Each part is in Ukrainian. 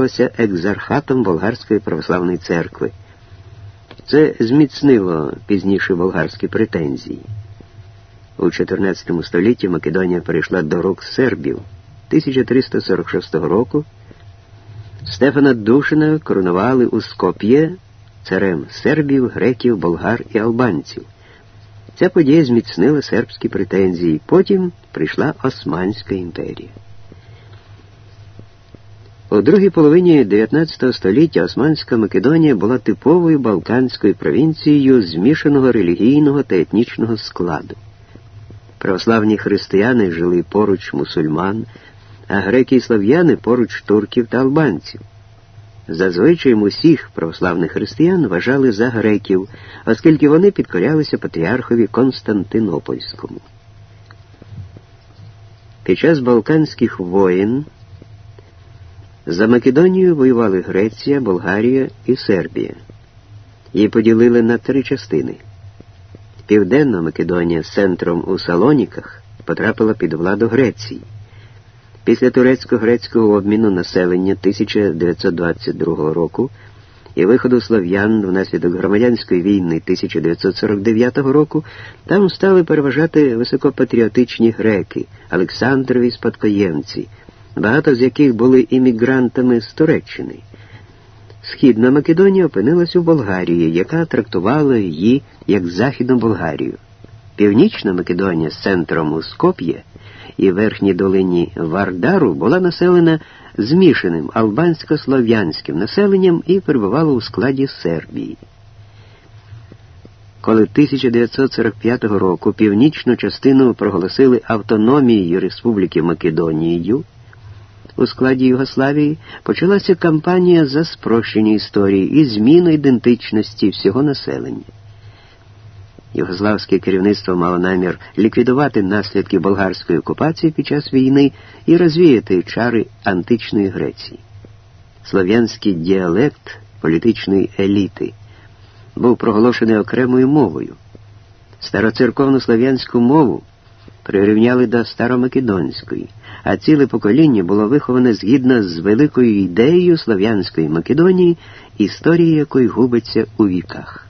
вважалося екзархатом Болгарської православної церкви. Це зміцнило пізніше болгарські претензії. У XIV столітті Македонія перейшла до рук сербів. 1346 року Стефана Душина коронували у Скоп'є царем сербів, греків, болгар і албанців. Ця подія зміцнила сербські претензії. Потім прийшла Османська імперія. У другій половині 19 століття Османська Македонія була типовою балканською провінцією змішаного релігійного та етнічного складу. Православні християни жили поруч мусульман, а греки і слав'яни поруч турків та албанців. Зазвичай усіх православних християн вважали за греків, оскільки вони підкорялися патріархові Константинопольському. Під час Балканських воєн за Македонію воювали Греція, Болгарія і Сербія. Її поділили на три частини. Південна Македонія з центром у Салоніках потрапила під владу Греції. Після турецько-грецького обміну населення 1922 року і виходу слов'ян внаслідок громадянської війни 1949 року там стали переважати високопатріотичні греки, Олександрові спадкоємці, багато з яких були іммігрантами з Туреччини. Східна Македонія опинилась у Болгарії, яка трактувала її як Західну Болгарію. Північна Македонія з центром у Скоп'є і верхній долині Вардару була населена змішаним албансько-слов'янським населенням і перебувала у складі Сербії. Коли 1945 року північну частину проголосили автономією Республіки Македонією, у складі Югославії почалася кампанія за спрощення історії і зміну ідентичності всього населення. Югославське керівництво мало намір ліквідувати наслідки болгарської окупації під час війни і розвіяти чари античної Греції. Слов'янський діалект політичної еліти був проголошений окремою мовою. Староцерковну слов'янську мову прирівняли до старомакедонської, а ціле покоління було виховане згідно з великою ідеєю Слов'янської Македонії, історія якої губиться у віках.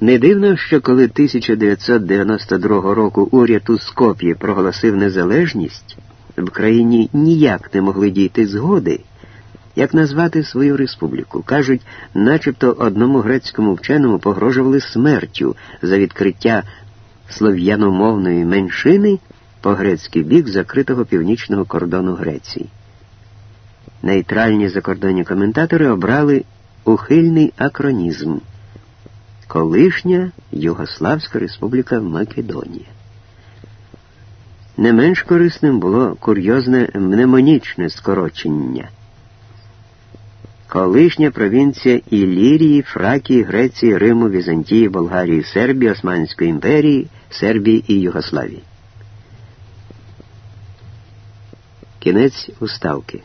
Не дивно, що коли 1992 року уряд у Скоп'ї проголосив незалежність, в країні ніяк не могли дійти згоди, як назвати свою республіку. Кажуть, начебто одному грецькому вченому погрожували смертю за відкриття слов'яномовної меншини по грецький бік закритого північного кордону Греції. Нейтральні закордонні коментатори обрали ухильний акронізм колишня Югославська Республіка Македонія. Не менш корисним було курйозне мнемонічне скорочення. Колишня провінція Ілірії, Фракії, Греції, Риму, Візантії, Болгарії, Сербії, Османської імперії, Сербії і Югославії. Кінець уставки.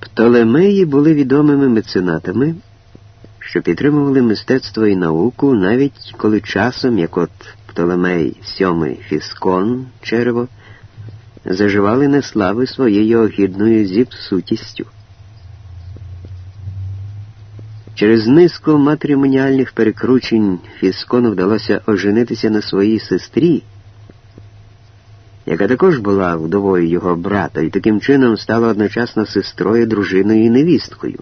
Птолемеї були відомими меценатами, що підтримували мистецтво і науку, навіть коли часом, як от Птолемей VII Фіскон Черево, заживали на слави своєю огідною зіпсутістю. Через низку матримоніальних перекручень Фіскону вдалося оженитися на своїй сестрі яка також була вдовою його брата і таким чином стала одночасно сестрою, дружиною і невісткою.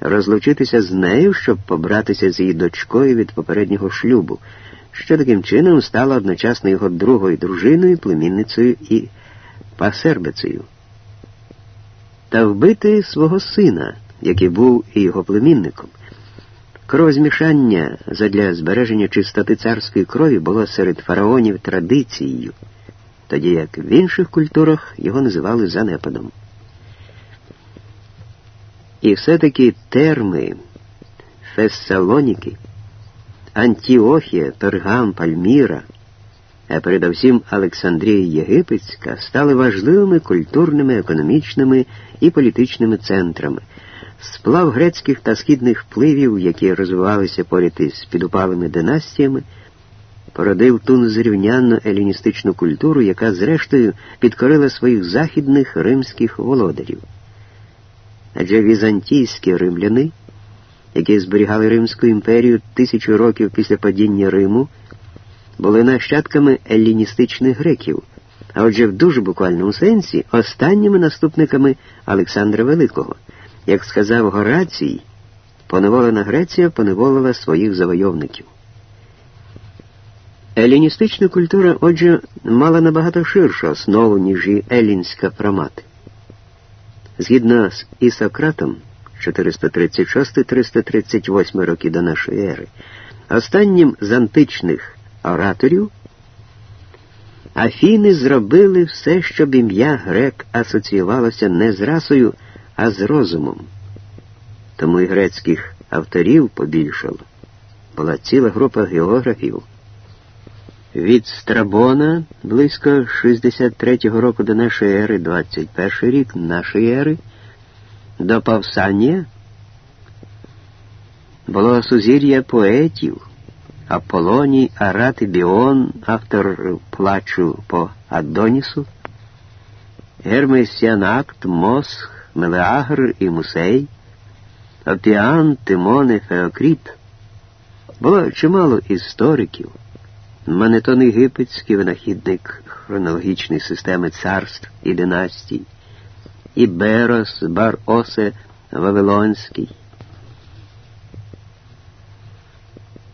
Розлучитися з нею, щоб побратися з її дочкою від попереднього шлюбу, що таким чином стала одночасно його другою дружиною, племінницею і пасербицею. Та вбити свого сина, який був і його племінником. Кровозмішання задля збереження чистоти царської крові було серед фараонів традицією тоді як в інших культурах його називали занепадом. І все-таки терми, Фессалоніки, Антіохія, Пергам, Пальміра, а передовсім Олександрія Єгипетська стали важливими культурними, економічними і політичними центрами. Сплав грецьких та східних впливів, які розвивалися поряд із підупалими династіями, породив ту незрівнянну еліністичну культуру, яка, зрештою, підкорила своїх західних римських володарів. Адже візантійські римляни, які зберігали Римську імперію тисячу років після падіння Риму, були нащадками еліністичних греків, а отже, в дуже буквальному сенсі останніми наступниками Олександра Великого. Як сказав Горацій, поневолена Греція поневолила своїх завойовників. Еліністична культура, отже, мала набагато ширшу основу, ніж і елінська промати. Згідно з Ісократом 436-338 роки до нашої ери, останнім з античних ораторів, Афіни зробили все, щоб ім'я грек асоціювалося не з расою, а з розумом. Тому і грецьких авторів побільшало. Була ціла група географів. Від Страбона близько 63-го року до нашої ери, 21 рік нашої ери, до Павсанія було сузір'я поетів, Аполоній, Арат і Біон, автор плачу по Адонісу, Гермес Янакт, Мосх, Мелеагр і Мусей, Опіан, Тимон і Феокріт. Було чимало істориків. Манетон єгипетський винахідник хронологічної системи царств і династій, і Берос, Бар Осе Вавилонський,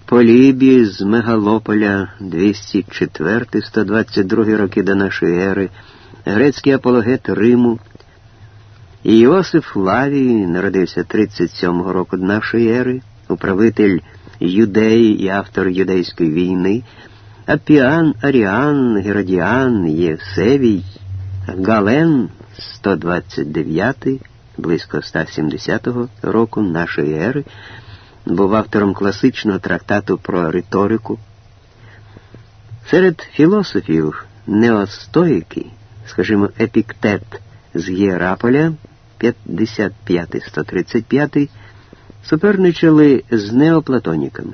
Полібі з Мегалополя 204-122 роки до нашої ери, грецький апологет Риму. Іосиф Лавій народився 37-го року нашої ери, управитель Юдеї і автор юдейської війни. Апіан, Аріан, Геродіан, Євсевій, Гален 129, близько 170-го року нашої ери, був автором класичного трактату про риторику. Серед філософів неостоїки, скажімо, епіктет з Єраполя 55-135, суперничали з неоплатоніками.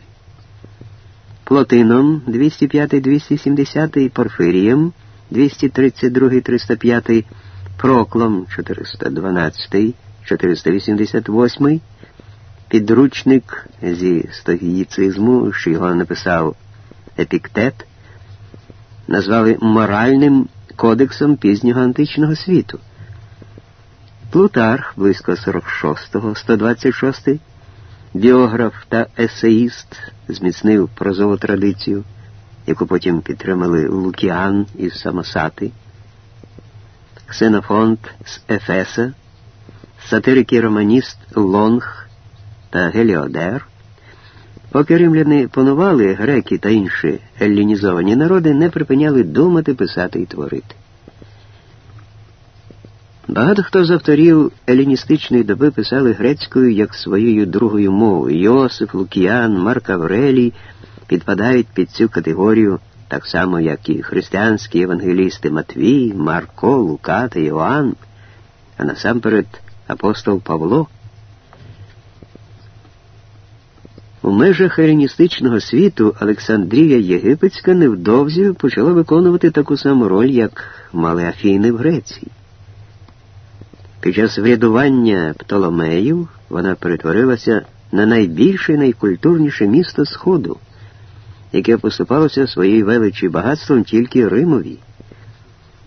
Плотином 205-270, Порфирієм 232-305, Проклом 412-488, підручник зі стогіїцизму, що його написав Епіктет, назвали моральним кодексом пізнього античного світу. Плутарх близько 46-го, 126 біограф та есеїст зміцнив прозову традицію, яку потім підтримали Лукіан із Самосати, Ксенофонт з Ефеса, сатирик і романіст Лонг та Геліодер. Поки римляни панували, греки та інші еллінізовані народи не припиняли думати, писати і творити. Багато хто з авторів еліністичної доби писали грецькою як своєю другою мовою. Йосиф, Лукіян, Марк Аврелій підпадають під цю категорію, так само, як і християнські евангелісти Матвій, Марко, Лука та Йоанн, а насамперед апостол Павло. У межах еліністичного світу Олександрія Єгипетська невдовзі почала виконувати таку саму роль, як мали Афіни в Греції. Під час врядування Птоломеїв вона перетворилася на найбільше і найкультурніше місто Сходу, яке поступалося своєю величі багатством тільки Римові.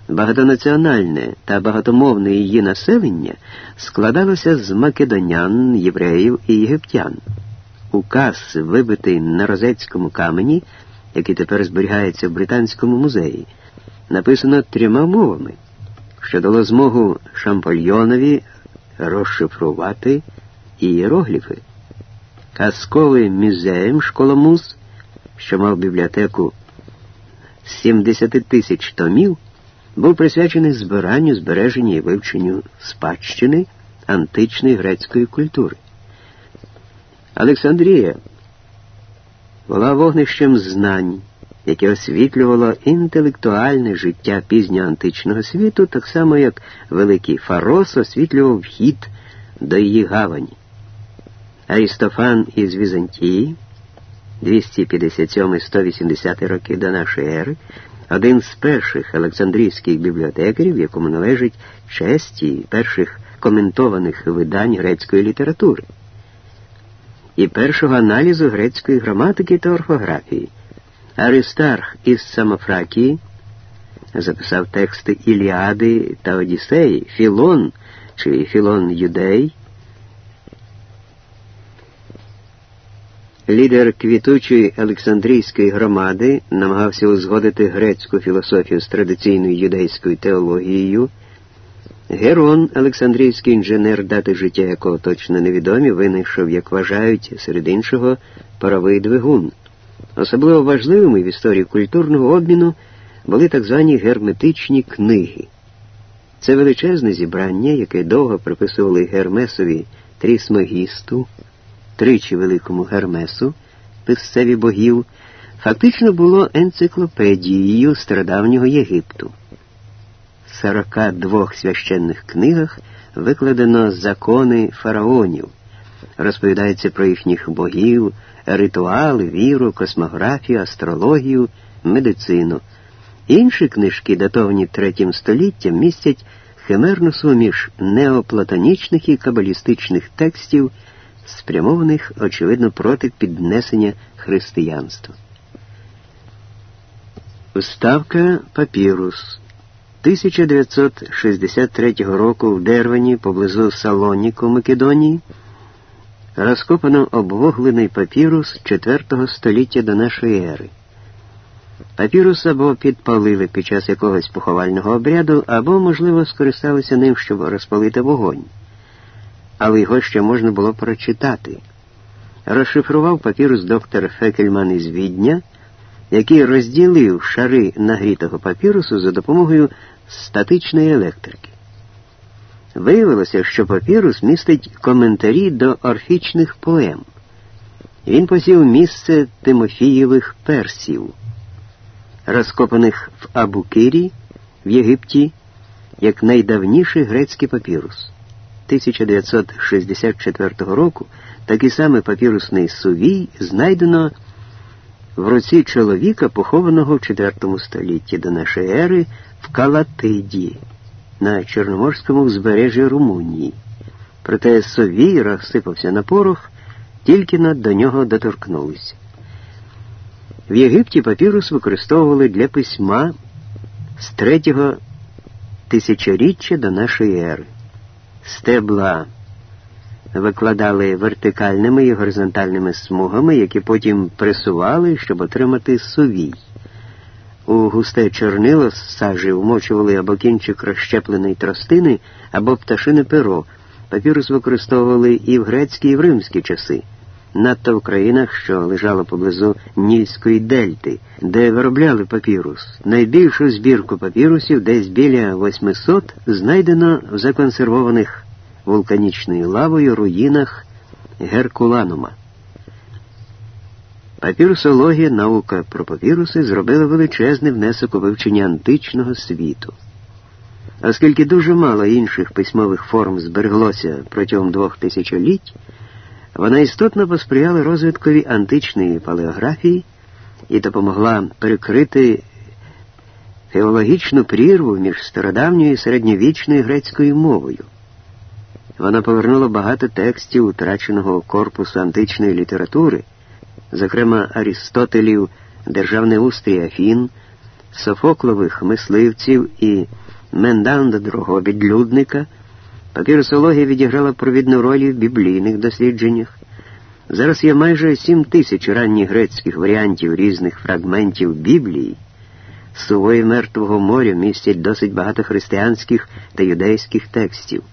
Багатонаціональне та багатомовне її населення складалося з македонян, євреїв і єгиптян. Указ, вибитий на розецькому камені, який тепер зберігається в Британському музеї, написано трьома мовами що дало змогу Шампольйонові розшифрувати ієрогліфи. Казковий музеєм школомуз, що мав бібліотеку 70 тисяч томів, був присвячений збиранню, збереженню і вивченню спадщини античної грецької культури. Олександрія була вогнищем знань яке освітлювало інтелектуальне життя пізньоантичного світу, так само як великий Фарос освітлював вхід до її гавані. Арістофан із Візантії 257-180 роки до нашої ери, один з перших Олександрійських бібліотекарів, якому належить честь перших коментованих видань грецької літератури, і першого аналізу грецької граматики та орфографії. Аристарх із Самофракії записав тексти Іліади та Одіссеї, Філон чи Філон Юдей. Лідер квітучої Олександрійської громади намагався узгодити грецьку філософію з традиційною юдейською теологією. Герон, Олександрійський інженер, дати життя якого точно невідомі, винайшов, як вважають, серед іншого, паровий двигун. Особливо важливими в історії культурного обміну були так звані герметичні книги. Це величезне зібрання, яке довго приписували Гермесові Трісмогісту, тричі великому Гермесу, писцеві богів, фактично було енциклопедією стародавнього Єгипту. В 42 священних книгах викладено закони фараонів, розповідається про їхніх богів, ритуали, віру, космографію, астрологію, медицину. Інші книжки, датовані третім століттям, містять химерну суміш неоплатонічних і кабалістичних текстів, спрямованих, очевидно, проти піднесення християнства. Вставка Папірус 1963 року в Дервені поблизу Салоніку Македонії розкопано обвуглений папірус IV століття до нашої ери. Папірус або підпалили під час якогось поховального обряду, або, можливо, скористалися ним, щоб розпалити вогонь. Але його ще можна було прочитати. Розшифрував папірус доктор Фекельман із Відня, який розділив шари нагрітого папірусу за допомогою статичної електрики. Виявилося, що папірус містить коментарі до орфічних поем. Він посів місце Тимофієвих персів розкопаних в Абукирі в Єгипті як найдавніший грецький папірус. 1964 року такий самий папірусний сувій знайдено в руці чоловіка, похованого в IV столітті до нашої ери в Калатиді на Чорноморському узбережжі Румунії. Проте совій розсипався на порох, тільки над до нього доторкнулися. В Єгипті папірус використовували для письма з третього тисячоріччя до нашої ери. Стебла викладали вертикальними і горизонтальними смугами, які потім пресували, щоб отримати сувій. У густе чорнило з сажі вмочували або кінчик розщепленої тростини, або пташине перо. Папірус використовували і в грецькі, і в римські часи надто в країнах, що лежало поблизу Нільської дельти, де виробляли папірус. Найбільшу збірку папірусів, десь біля 800, знайдено в законсервованих вулканічною лавою руїнах Геркуланума. Папірусологія, наука про папіруси зробила величезний внесок у вивчення античного світу. Оскільки дуже мало інших письмових форм збереглося протягом двох тисячоліть, вона істотно посприяла розвиткові античної палеографії і допомогла перекрити філологічну прірву між стародавньою і середньовічною грецькою мовою. Вона повернула багато текстів утраченого корпусу античної літератури, зокрема Арістотелів, Державний устрій Афін, Софоклових мисливців і Менданда другого відлюдника – Папірусологія відіграла провідну роль в біблійних дослідженнях. Зараз є майже сім тисяч ранніх грецьких варіантів різних фрагментів Біблії. Сувої Мертвого моря містять досить багато християнських та юдейських текстів.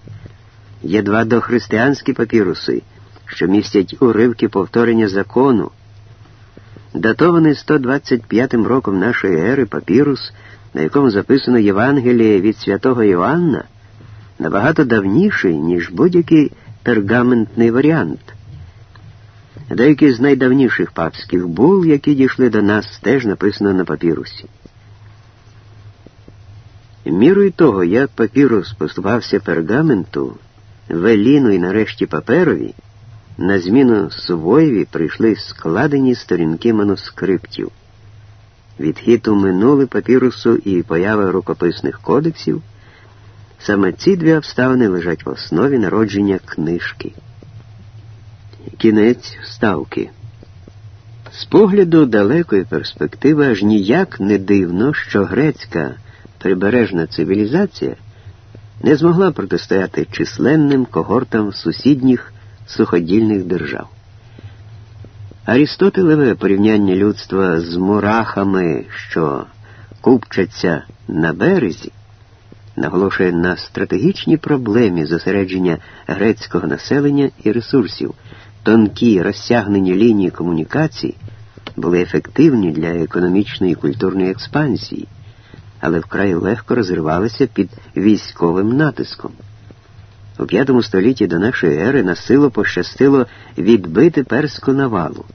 Є два дохристиянські папіруси, що містять уривки повторення закону. Датований 125 роком нашої ери папірус, на якому записано Євангеліє від святого Іоанна, набагато давніший, ніж будь-який пергаментний варіант. Деякі з найдавніших папських бул, які дійшли до нас, теж написано на папірусі. Мірою того, як папірус поступався пергаменту, веліну і нарешті паперові, на зміну Сувоєві прийшли складені сторінки манускриптів. Відхід у минуле папірусу і поява рукописних кодексів. Саме ці дві обставини лежать в основі народження книжки. Кінець вставки. З погляду далекої перспективи аж ніяк не дивно, що грецька прибережна цивілізація не змогла протистояти численним когортам сусідніх суходільних держав. Арістотелеве порівняння людства з мурахами, що купчаться на березі, наголошує на стратегічній проблемі зосередження грецького населення і ресурсів. Тонкі розтягнені лінії комунікацій були ефективні для економічної і культурної експансії, але вкрай легко розривалися під військовим натиском. У V столітті до нашої ери на силу пощастило відбити перську навалу.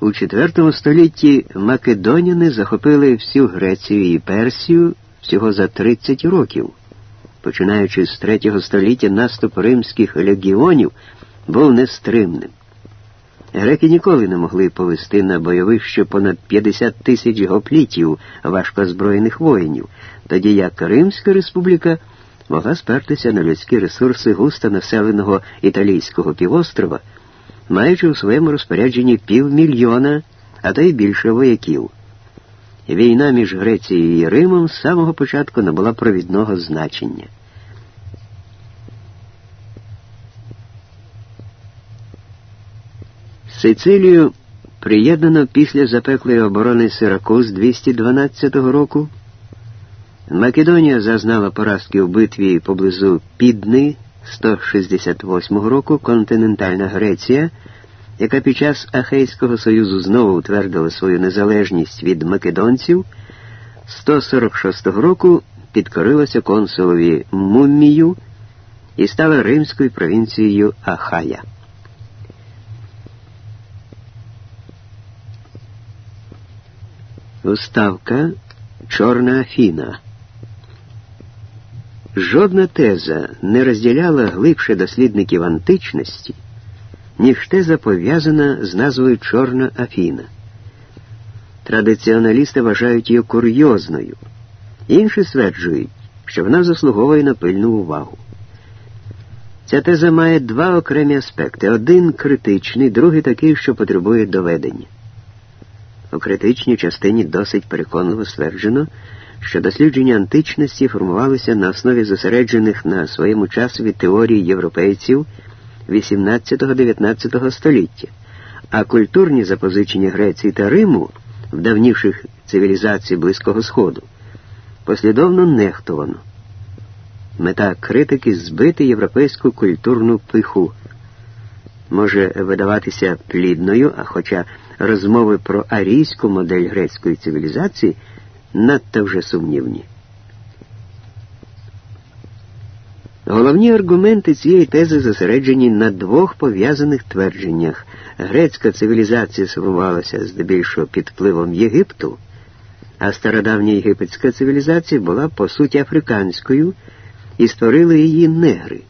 У IV столітті Македоніни захопили всю Грецію і Персію всього за 30 років. Починаючи з третього століття наступ римських легіонів був нестримним. Греки ніколи не могли повести на бойовище понад 50 тисяч гоплітів важкозброєних воїнів, тоді як Римська республіка могла спертися на людські ресурси густо населеного італійського півострова, маючи у своєму розпорядженні півмільйона, а то й більше вояків. Війна між Грецією і Римом з самого початку набула провідного значення. Сицилію приєднано після запеклої оборони Сиракуз 212 року. Македонія зазнала поразки у битві поблизу Підни 168 року, континентальна Греція, яка під час Ахейського союзу знову утвердила свою незалежність від македонців, 146 року підкорилася консулові Муммію і стала римською провінцією Ахая. Уставка Чорна Афіна. Жодна теза не розділяла глибше дослідників античності, ніж теза пов'язана з назвою Чорна Афіна. Традиціоналісти вважають її курйозною, інші стверджують, що вона заслуговує на пильну увагу. Ця теза має два окремі аспекти: один критичний, другий такий, що потребує доведення. У критичній частині досить переконливо стверджено, що дослідження античності формувалися на основі зосереджених на своєму часові теорії європейців XVIII-XIX століття, а культурні запозичення Греції та Риму в давніших цивілізацій Близького Сходу послідовно нехтовано. Мета критики збити європейську культурну пиху може видаватися плідною, а хоча розмови про арійську модель грецької цивілізації надто вже сумнівні. Головні аргументи цієї тези зосереджені на двох пов'язаних твердженнях. Грецька цивілізація сформувалася здебільшого під впливом Єгипту, а стародавня єгипетська цивілізація була по суті африканською і створили її негри.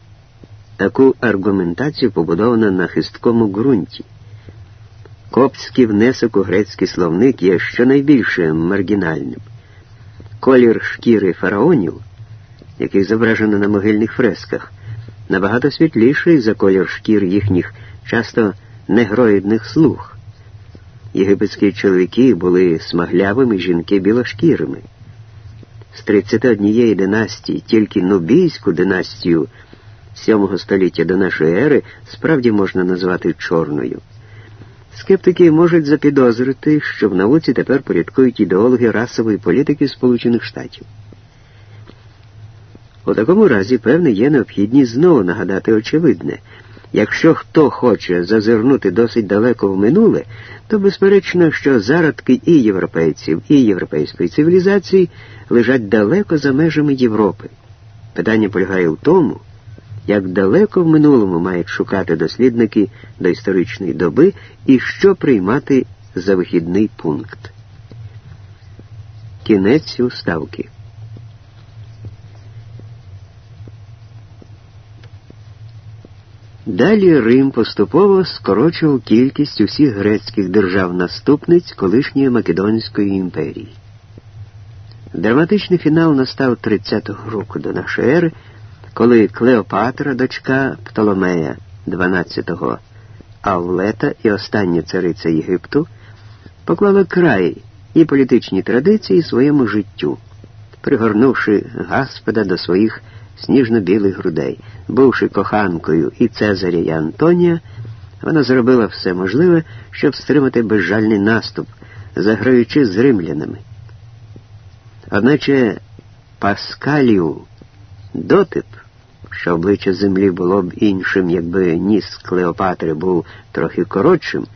Таку аргументацію побудовано на хисткому ґрунті. Коптський внесок у грецький словник є щонайбільше маргінальним. Колір шкіри фараонів, яких зображено на могильних фресках, набагато світліший за колір шкір їхніх часто негроїдних слуг. Єгипетські чоловіки були смаглявими, жінки білошкірими. З 31 династії тільки Нубійську династію 7 століття до нашої ери справді можна назвати чорною. Скептики можуть запідозрити, що в науці тепер порядкують ідеологи расової політики Сполучених Штатів. У такому разі, певне, є необхідність знову нагадати очевидне. Якщо хто хоче зазирнути досить далеко в минуле, то безперечно, що зародки і європейців, і європейської цивілізації лежать далеко за межами Європи. Питання полягає в тому, як далеко в минулому мають шукати дослідники до історичної доби і що приймати за вихідний пункт. Кінець уставки. Далі Рим поступово скорочував кількість усіх грецьких держав-наступниць колишньої Македонської імперії. Драматичний фінал настав 30-го року до нашої ери, коли Клеопатра, дочка Птоломея 12-го Авлета і остання цариця Єгипту, поклала край і політичній традиції своєму життю, пригорнувши Гаспода до своїх сніжно-білих грудей, бувши коханкою і Цезаря і Антонія, вона зробила все можливе, щоб стримати безжальний наступ, заграючи з римлянами. Одначе Паскалію дотип, що обличчя землі було б іншим, якби ніс Клеопатри був трохи коротшим,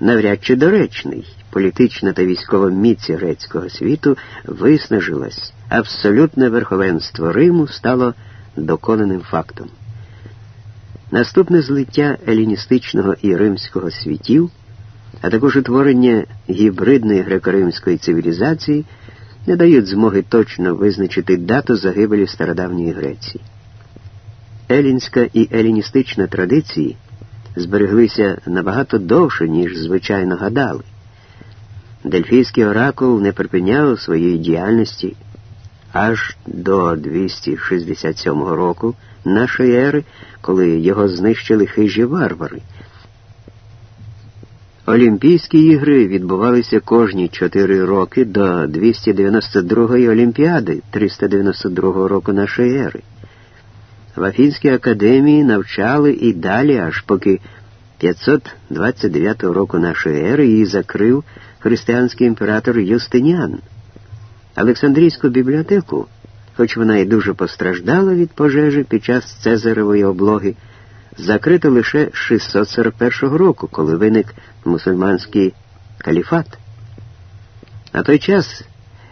навряд чи доречний, політична та військова міць грецького світу виснажилась, абсолютне верховенство Риму стало доконаним фактом. Наступне злиття еліністичного і римського світів, а також утворення гібридної греко-римської цивілізації не дають змоги точно визначити дату загибелі стародавньої Греції. Елінська і еліністична традиції збереглися набагато довше, ніж звичайно гадали. Дельфійський оракул не припиняв своєї діяльності аж до 267 року нашої ери, коли його знищили хижі варвари. Олімпійські ігри відбувалися кожні чотири роки до 292-ї Олімпіади 392 року нашої ери. В Афінській академії навчали і далі, аж поки 529 року нашої ери її закрив християнський імператор Юстиніан. Олександрійську бібліотеку, хоч вона і дуже постраждала від пожежі під час Цезаревої облоги, закрито лише 641 року, коли виник мусульманський каліфат. На той час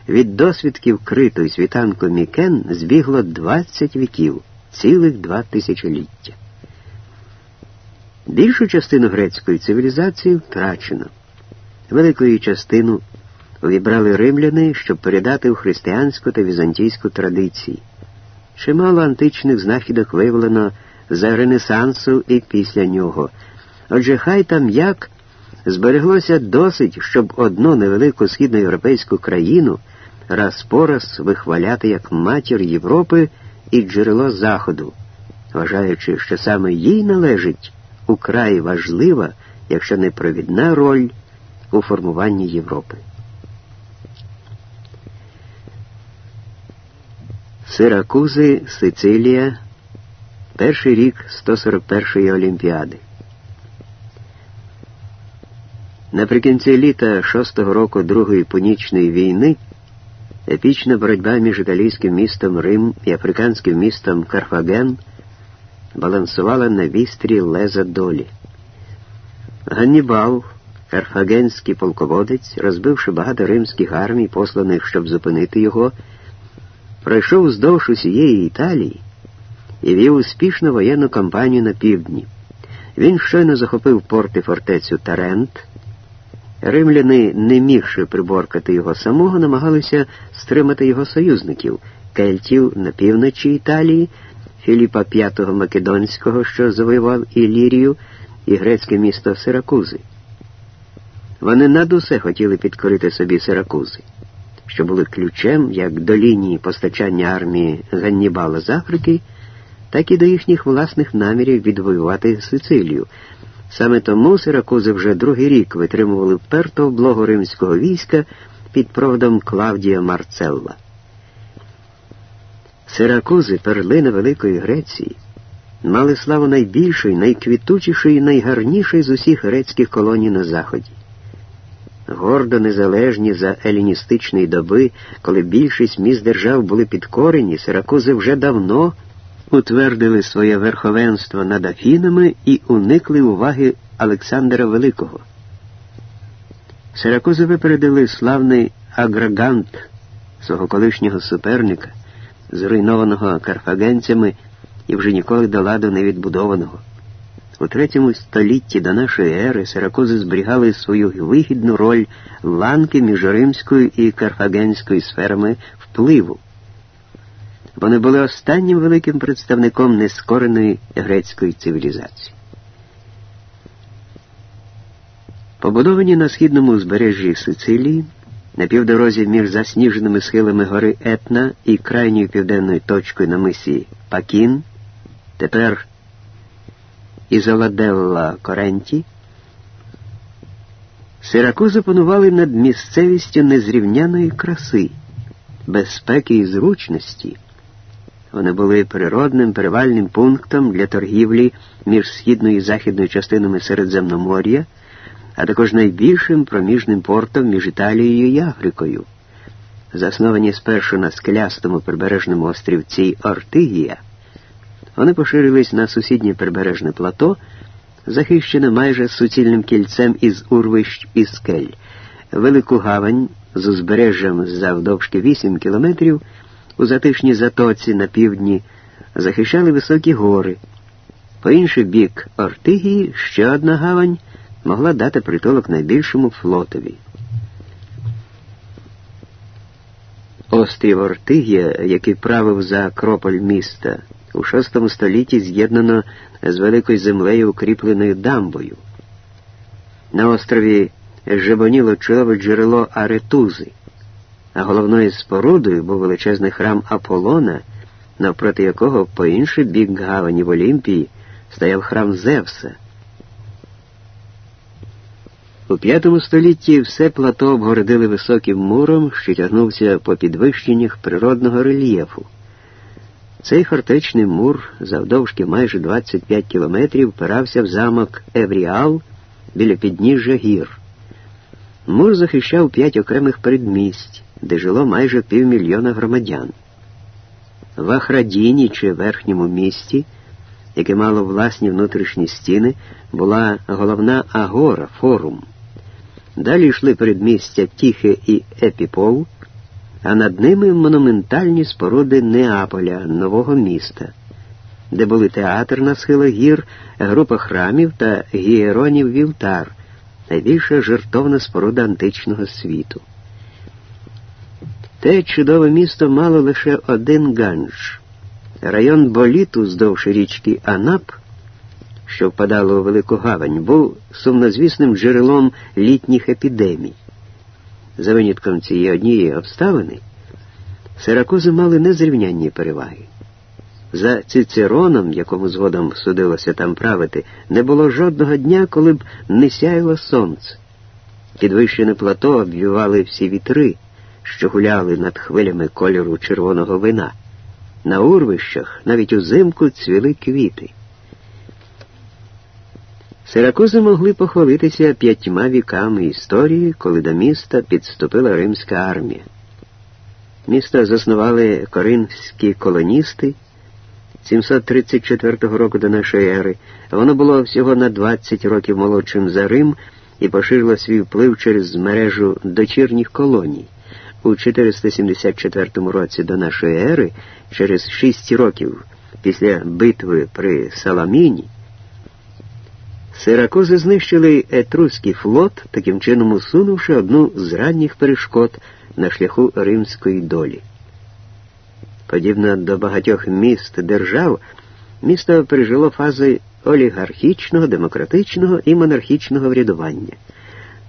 від досвідків криту світанку Мікен збігло 20 віків, цілих два тисячоліття. Більшу частину грецької цивілізації втрачено. Велику частину увібрали римляни, щоб передати у християнську та візантійську традиції. Чимало античних знахідок виявлено за Ренесансу і після нього. Отже, хай там як збереглося досить, щоб одну невелику східноєвропейську країну раз по раз вихваляти як матір Європи і джерело Заходу, вважаючи, що саме їй належить украй важлива, якщо не провідна роль у формуванні Європи. Сиракузи, Сицилія, перший рік 141-ї Олімпіади. Наприкінці літа 6-го року Другої Пунічної війни епічна боротьба між італійським містом Рим і африканським містом Карфаген балансувала на вістрі леза долі. Ганнібал, карфагенський полководець, розбивши багато римських армій, посланих, щоб зупинити його, пройшов вздовж усієї Італії і вів успішну воєнну кампанію на півдні. Він щойно захопив порти фортецю Тарент. Римляни, не мігши приборкати його самого, намагалися стримати його союзників кельтів на півночі Італії, Філіпа V Македонського, що завоював Ілірію, і грецьке місто Сиракузи. Вони над усе хотіли підкорити собі Сиракузи, що були ключем як до лінії постачання армії Ганнібала з Африки, так і до їхніх власних намірів відвоювати Сицилію. Саме тому Сиракузи вже другий рік витримували вперту облогу римського війська під проводом Клавдія Марцелла. Сиракузи, перлина Великої Греції, мали славу найбільшої, найквітучішої, найгарнішої з усіх грецьких колоній на Заході. Гордо незалежні за еліністичної доби, коли більшість міст держав були підкорені, сиракузи вже давно утвердили своє верховенство над Афінами і уникли уваги Олександра Великого. Сиракузи випередили славний аграгант свого колишнього суперника, зруйнованого карфагенцями і вже ніколи до ладу не відбудованого. У третьому столітті до нашої ери Сиракузи зберігали свою вигідну роль ланки між римською і карфагенською сферами впливу. Вони були останнім великим представником нескореної грецької цивілізації. Побудовані на східному узбережжі Сицилії, на півдорозі між засніженими схилами гори Етна і крайньою південною точкою на мисі Пакін, тепер Ізоладелла Коренті, Сиракузи панували над місцевістю незрівняної краси, безпеки і зручності. Вони були природним перевальним пунктом для торгівлі між східною і західною частинами Середземномор'я, а також найбільшим проміжним портом між Італією і Африкою. Засновані спершу на скелястому прибережному острівці Ортигія, вони поширились на сусіднє прибережне плато захищена майже суцільним кільцем із урвищ і скель. Велику гавань з узбережжям завдовжки 8 кілометрів у затишній затоці на півдні захищали високі гори. По інший бік Ортигії ще одна гавань могла дати притулок найбільшому флотові. Острів Ортигія, який правив за Акрополь міста, у VI столітті з'єднано з великою землею укріпленою дамбою. На острові жебоніло чудове джерело Аретузи, а головною спорудою був величезний храм Аполлона, навпроти якого по інший бік гавані в Олімпії стояв храм Зевса. У V столітті все плато обгородили високим муром, що тягнувся по підвищеннях природного рельєфу. Цей фортечний мур завдовжки майже 25 кілометрів впирався в замок Евріал біля підніжжя гір. Мур захищав п'ять окремих передмість, де жило майже півмільйона громадян. В Ахрадіні чи верхньому місті, яке мало власні внутрішні стіни, була головна агора, форум. Далі йшли передмістя Тіхе і Епіпол – а над ними монументальні споруди Неаполя, нового міста, де були театр на схилах гір, група храмів та Гієронів вівтар, найбільша жертовна споруда античного світу. Те чудове місто мало лише один ганж. Район боліту здовж річки Анап, що впадало у Велику Гавань, був сумнозвісним джерелом літніх епідемій. За винятком цієї однієї обставини, Сиракузи мали незрівнянні переваги. За Цицероном, якому згодом судилося там правити, не було жодного дня, коли б не сяяло сонце. Підвищене плато обвівали всі вітри, що гуляли над хвилями кольору червоного вина. На урвищах навіть узимку цвіли квіти. Сиракузи могли похвалитися п'ятьма віками історії, коли до міста підступила римська армія. Місто заснували коринфські колоністи 734 року до нашої ери. Воно було всього на 20 років молодшим за Рим і поширило свій вплив через мережу дочірніх колоній. У 474 році до нашої ери, через 6 років після битви при Саламіні, Сиракузи знищили етруський флот, таким чином усунувши одну з ранніх перешкод на шляху римської долі. Подібно до багатьох міст держав, місто пережило фази олігархічного, демократичного і монархічного врядування.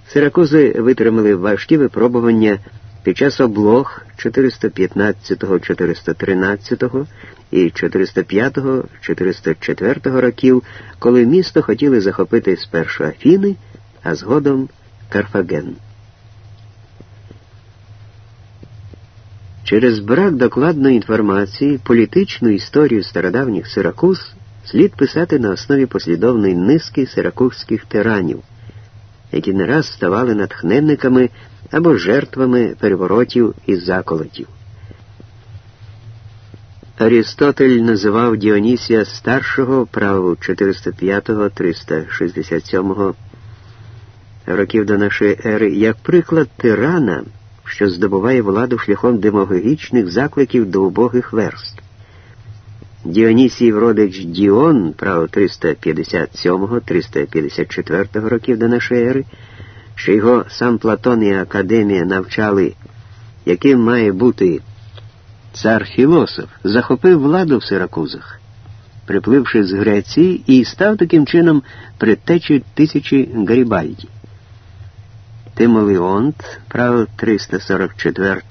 Сиракузи витримали важкі випробування під час облог 415-413 і 405-404 років, коли місто хотіли захопити спершу Афіни, а згодом Карфаген. Через брак докладної інформації політичну історію стародавніх сиракуз слід писати на основі послідовної низки сиракузьких тиранів, які не раз ставали натхненниками або жертвами переворотів і заколотів. Арістотель називав Діонісія старшого праву 405-367 років до нашої ери як приклад тирана що здобуває владу шляхом демагогічних закликів до убогих верст. Діонісіїв родич Діон, право 357-354 років до нашої ери, що його сам Платон і Академія навчали, яким має бути цар філософ, захопив владу в Сиракузах, припливши з Греції і став таким чином предтечі тисячі Гарібальді. Тимолеонт правил 344